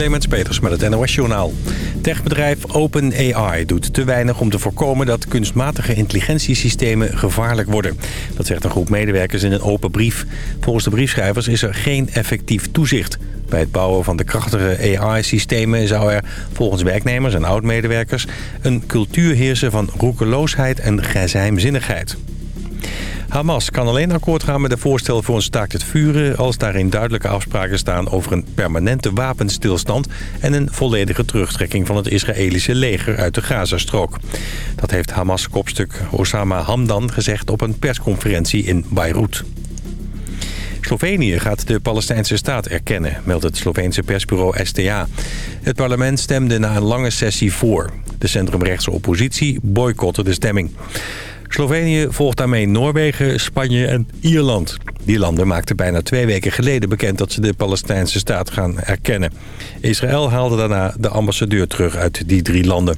Clemens Peters met het NOS Journaal. Techbedrijf OpenAI doet te weinig om te voorkomen dat kunstmatige intelligentiesystemen gevaarlijk worden. Dat zegt een groep medewerkers in een open brief. Volgens de briefschrijvers is er geen effectief toezicht. Bij het bouwen van de krachtige AI-systemen zou er volgens werknemers en oud-medewerkers... een cultuur heersen van roekeloosheid en geheimzinnigheid. Hamas kan alleen akkoord gaan met de voorstel voor een staakt het vuren... als daarin duidelijke afspraken staan over een permanente wapenstilstand... en een volledige terugtrekking van het Israëlische leger uit de Gazastrook. Dat heeft Hamas-kopstuk Osama Hamdan gezegd op een persconferentie in Beirut. Slovenië gaat de Palestijnse staat erkennen, meldt het Sloveense persbureau STA. Het parlement stemde na een lange sessie voor. De centrumrechtse oppositie boycotte de stemming. Slovenië volgt daarmee Noorwegen, Spanje en Ierland. Die landen maakten bijna twee weken geleden bekend dat ze de Palestijnse staat gaan erkennen. Israël haalde daarna de ambassadeur terug uit die drie landen.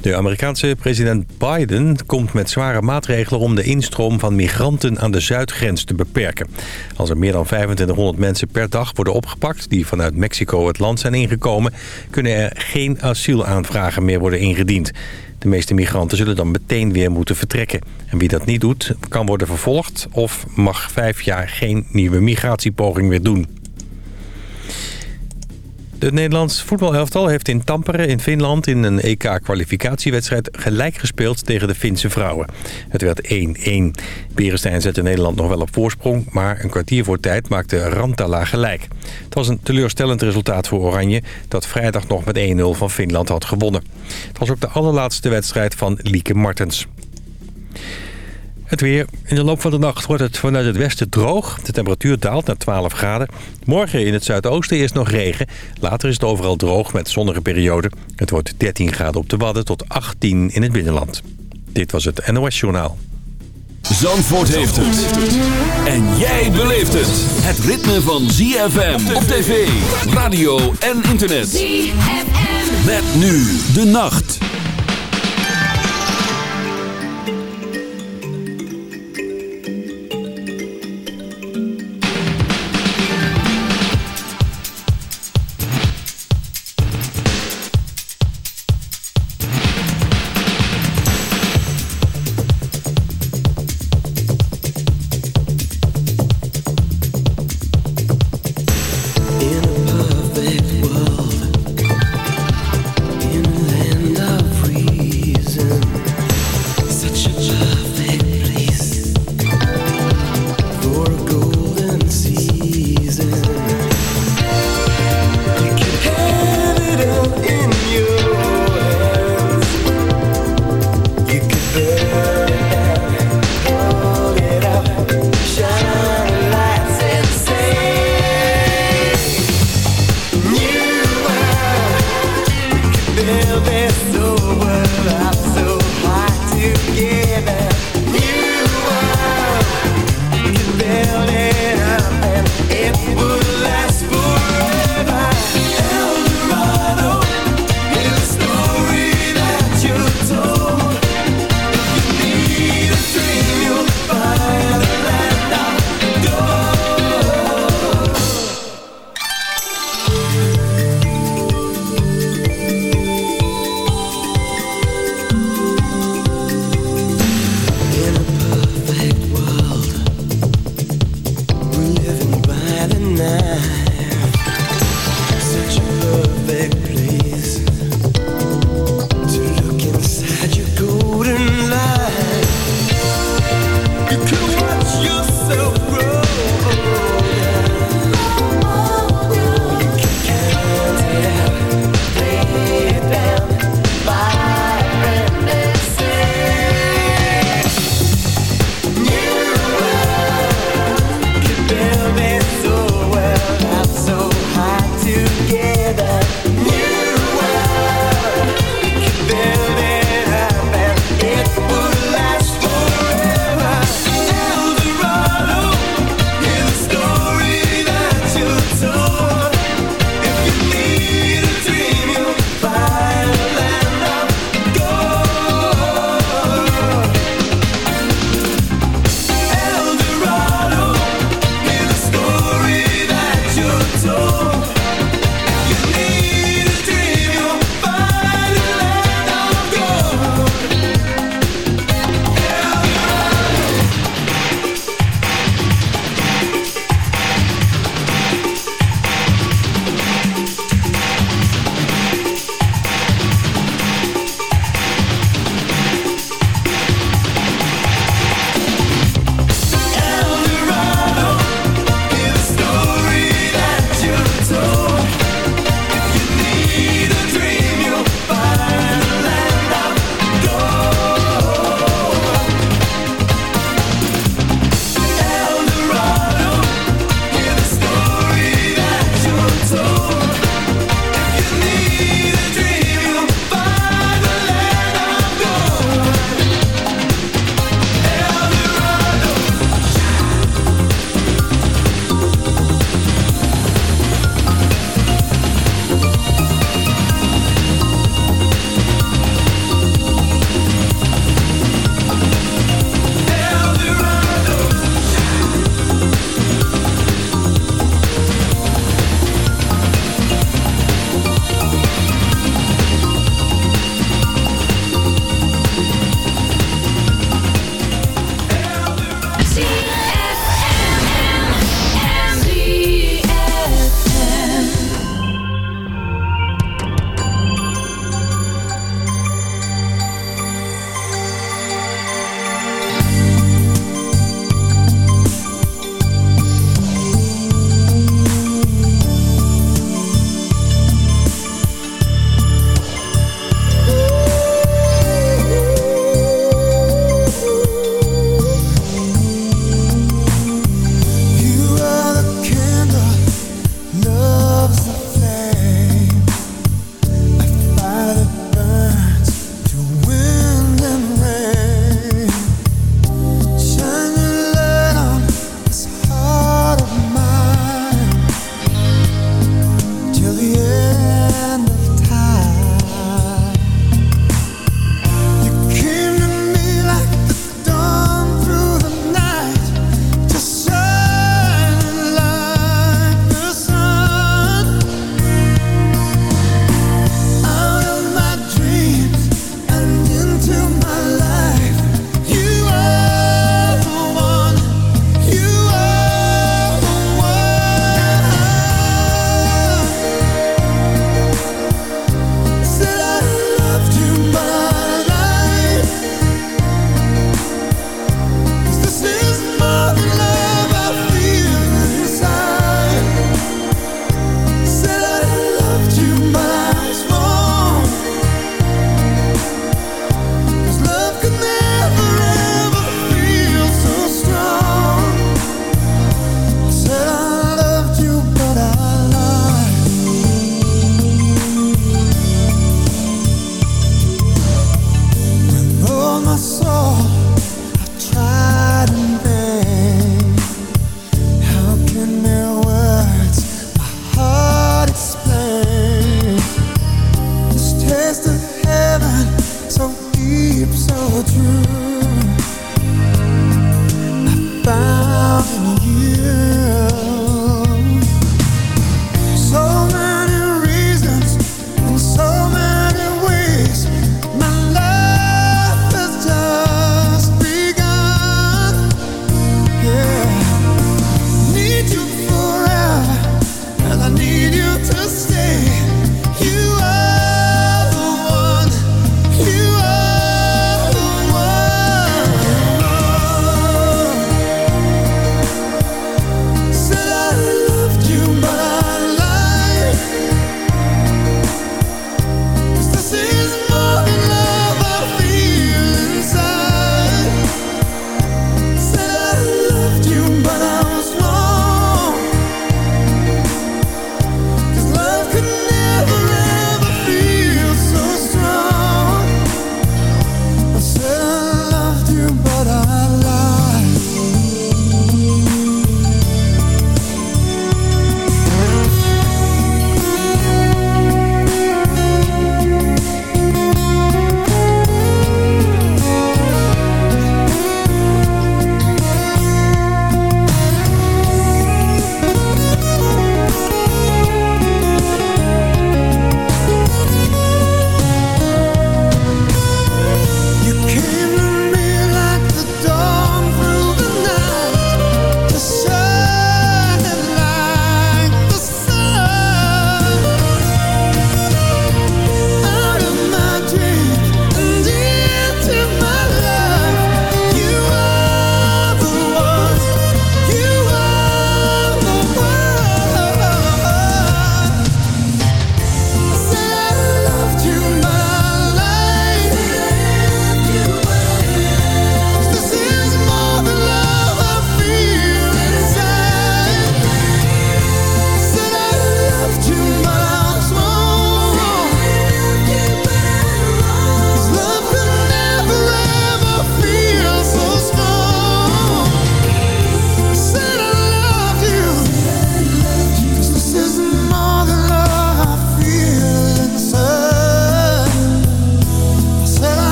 De Amerikaanse president Biden komt met zware maatregelen om de instroom van migranten aan de zuidgrens te beperken. Als er meer dan 2500 mensen per dag worden opgepakt die vanuit Mexico het land zijn ingekomen, kunnen er geen asielaanvragen meer worden ingediend. De meeste migranten zullen dan meteen weer moeten vertrekken. En wie dat niet doet, kan worden vervolgd of mag vijf jaar geen nieuwe migratiepoging weer doen. De Nederlands voetbalelftal heeft in Tampere in Finland in een EK-kwalificatiewedstrijd gelijk gespeeld tegen de Finse vrouwen. Het werd 1-1. Berenstein zette Nederland nog wel op voorsprong, maar een kwartier voor tijd maakte Rantala gelijk. Het was een teleurstellend resultaat voor Oranje dat vrijdag nog met 1-0 van Finland had gewonnen. Het was ook de allerlaatste wedstrijd van Lieke Martens. Het weer. In de loop van de nacht wordt het vanuit het westen droog. De temperatuur daalt naar 12 graden. Morgen in het zuidoosten is nog regen. Later is het overal droog met zonnige perioden. Het wordt 13 graden op de Wadden tot 18 in het binnenland. Dit was het NOS Journaal. Zandvoort heeft het. En jij beleeft het. Het ritme van ZFM op tv, radio en internet. ZFM. Met nu de nacht.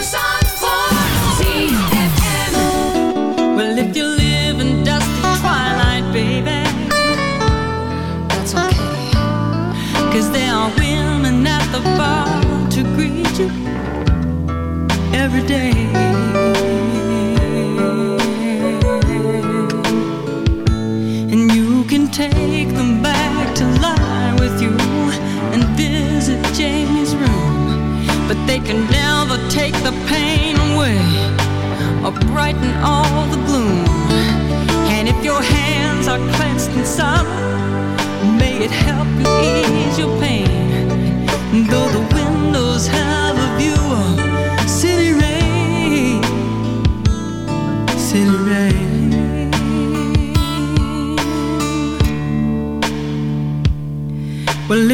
sun.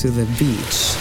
to the beach.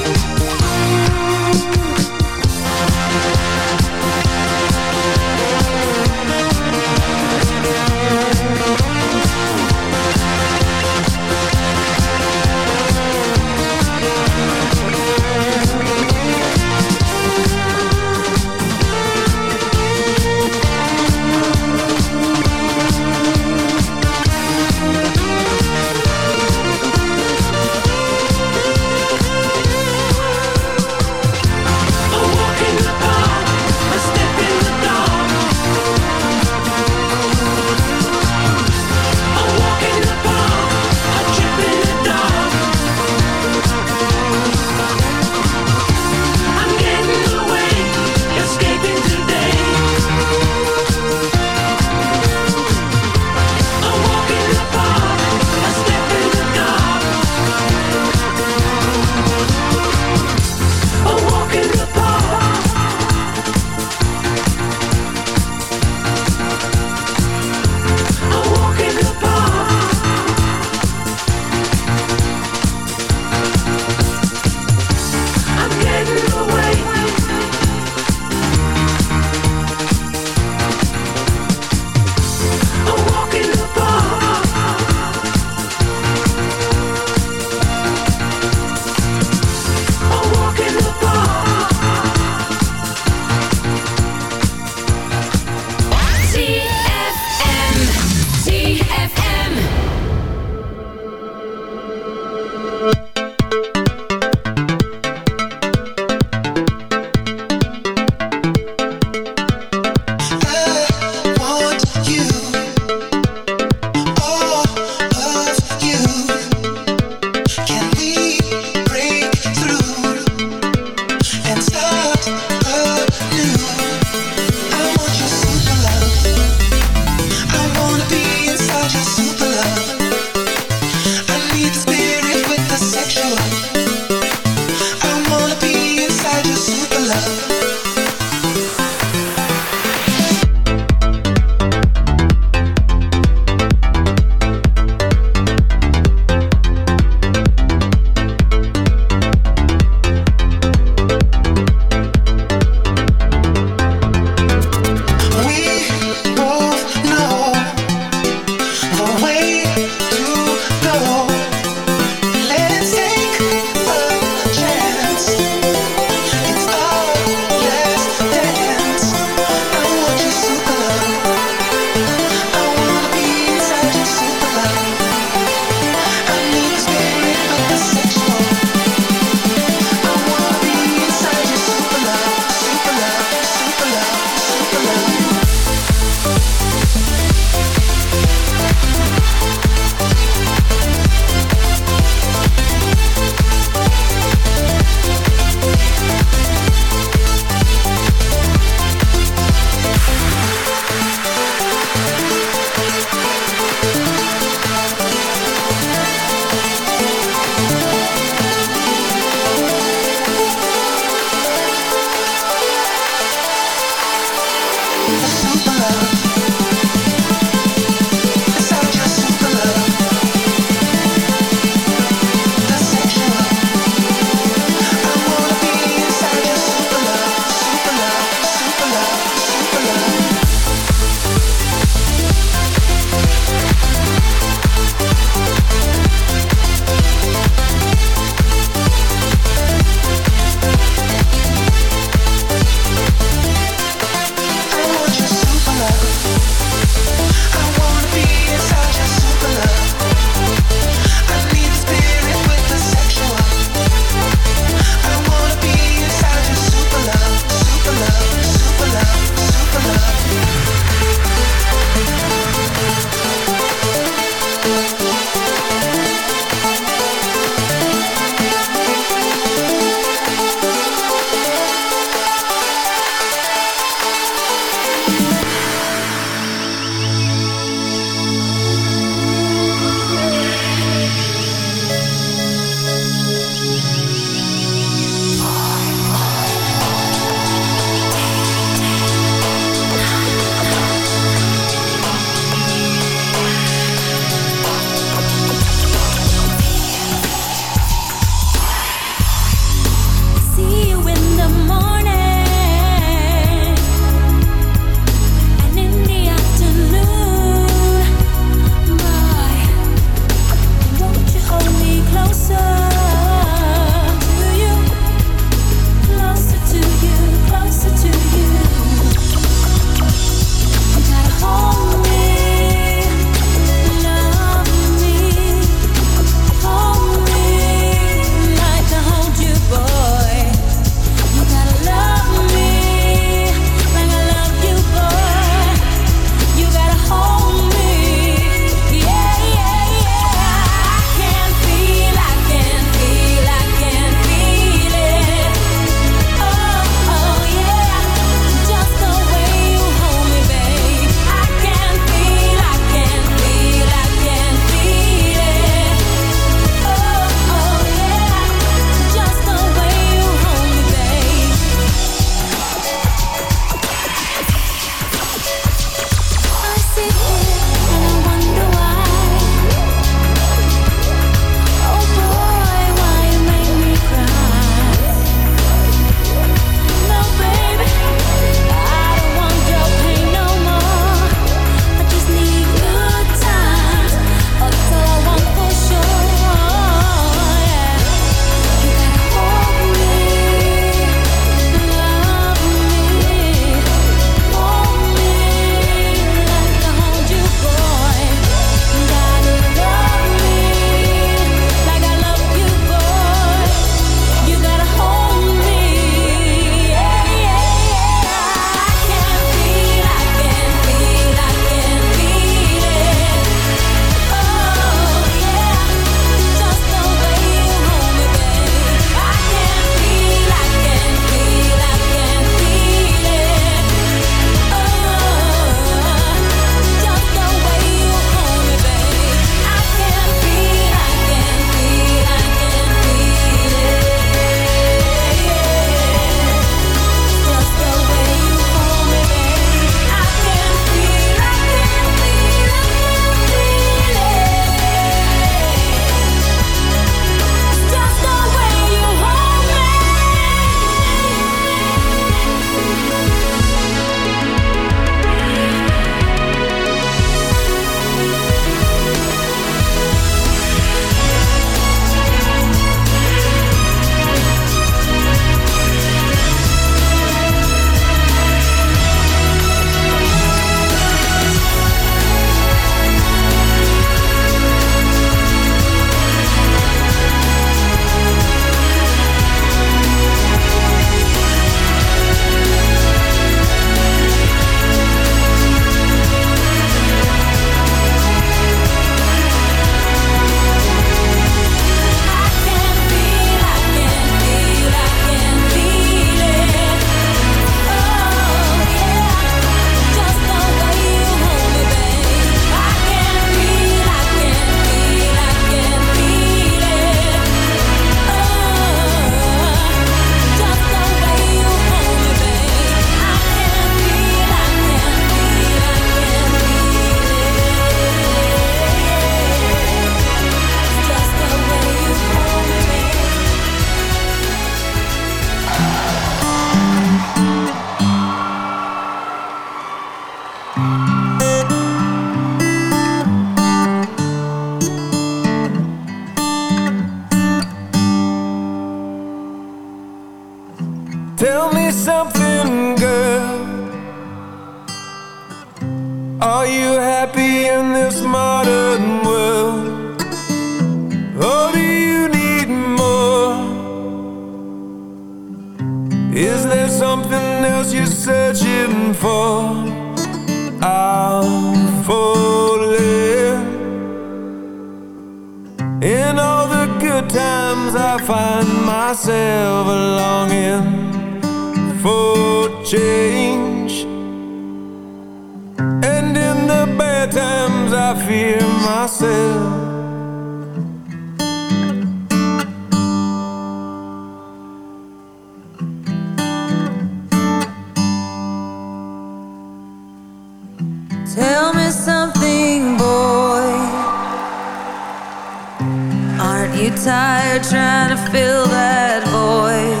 tired trying to fill that void?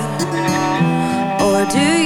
Or do you?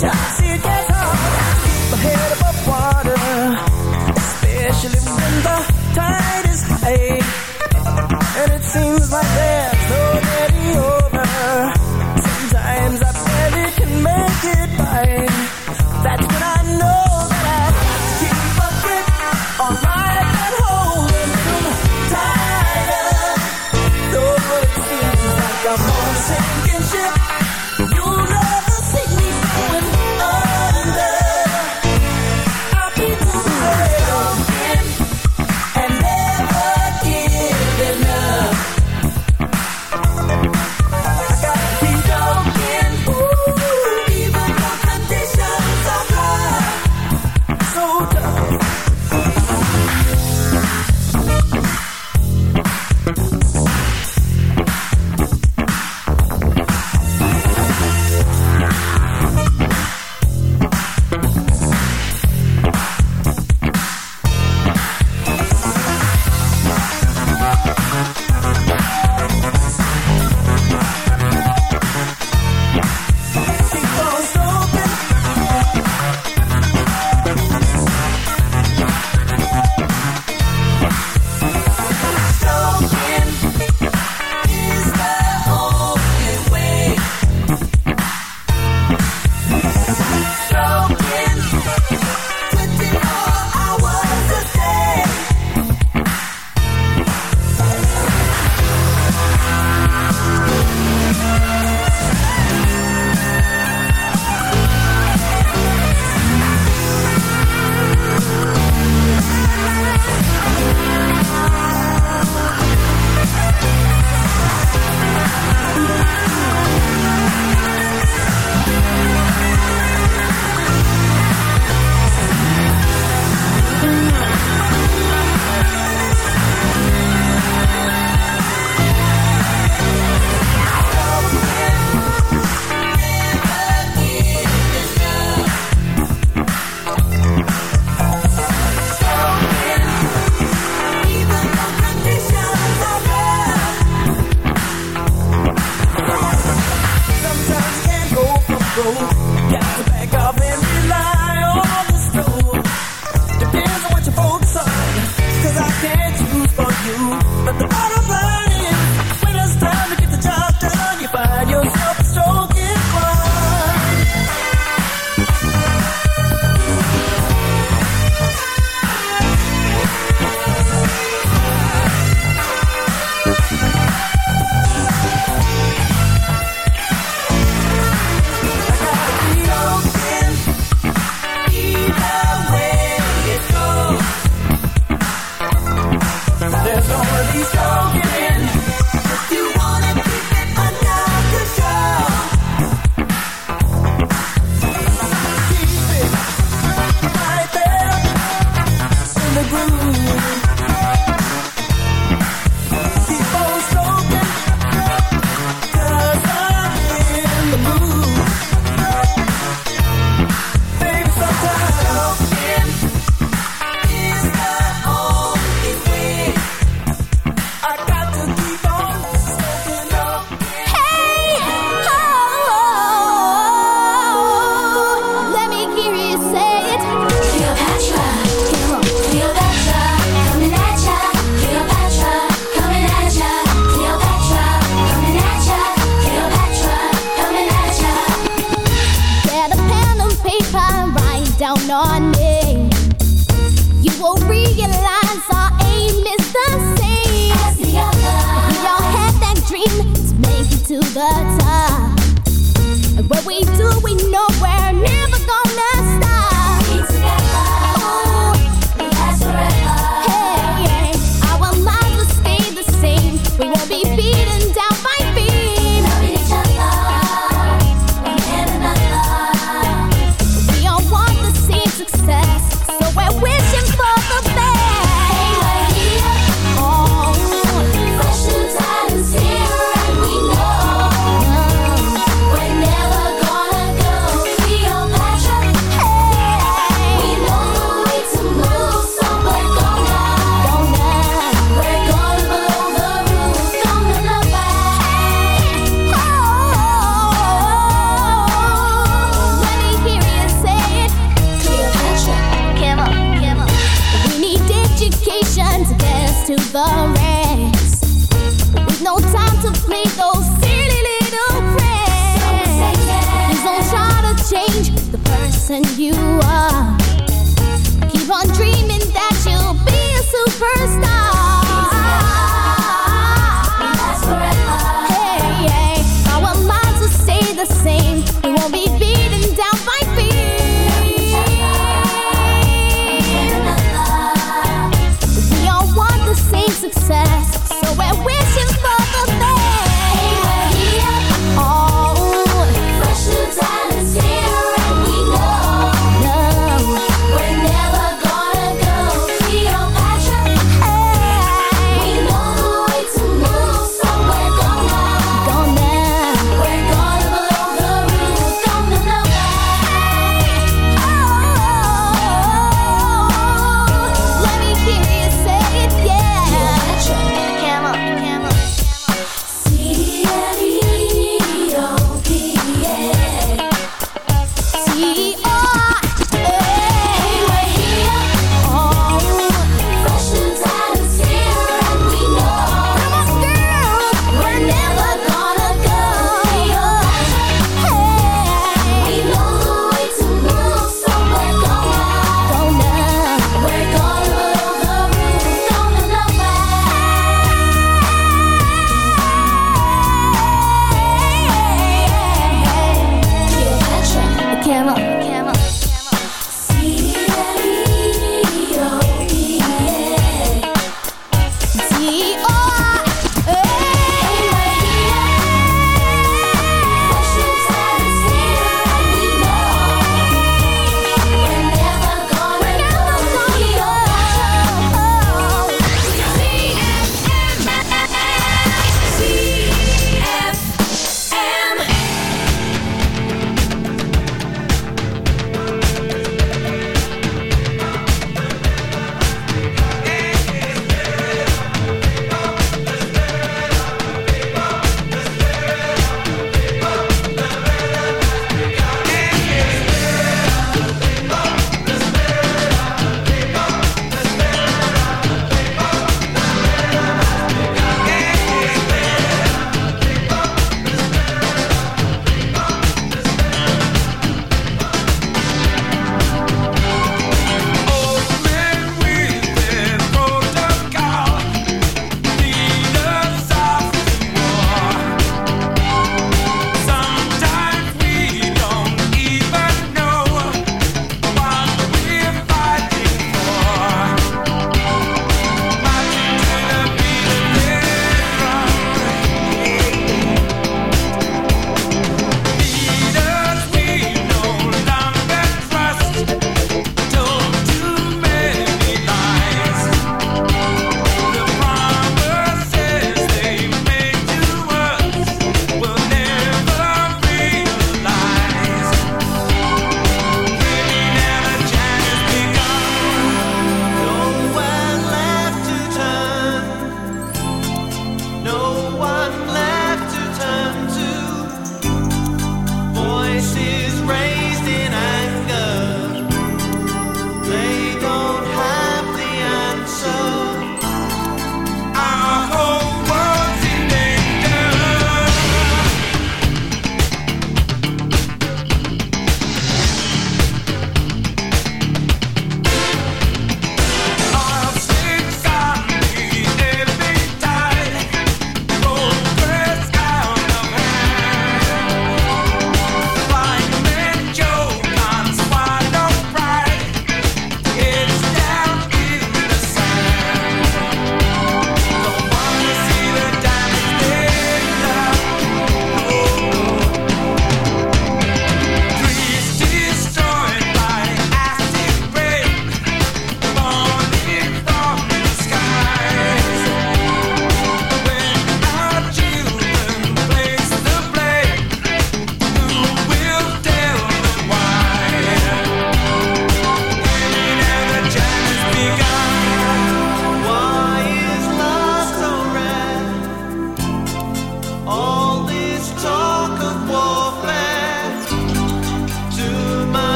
See it gets hard Keep my head above water Especially when the tide is high And it seems like that.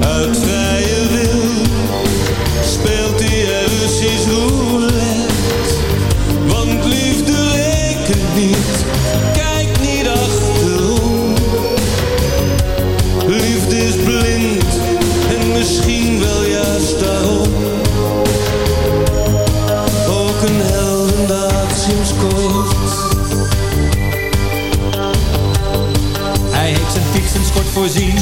Uit vrije wil speelt hij Russisch roulette. Want liefde rekent niet, kijk niet achterom. Liefde is blind en misschien wel juist daarom. Ook een heldendaad sinds kort. Hij heeft zijn fietsenskort voorzien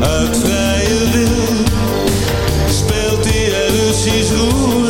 Uit vrije wil speelt hij er Russisch roulette.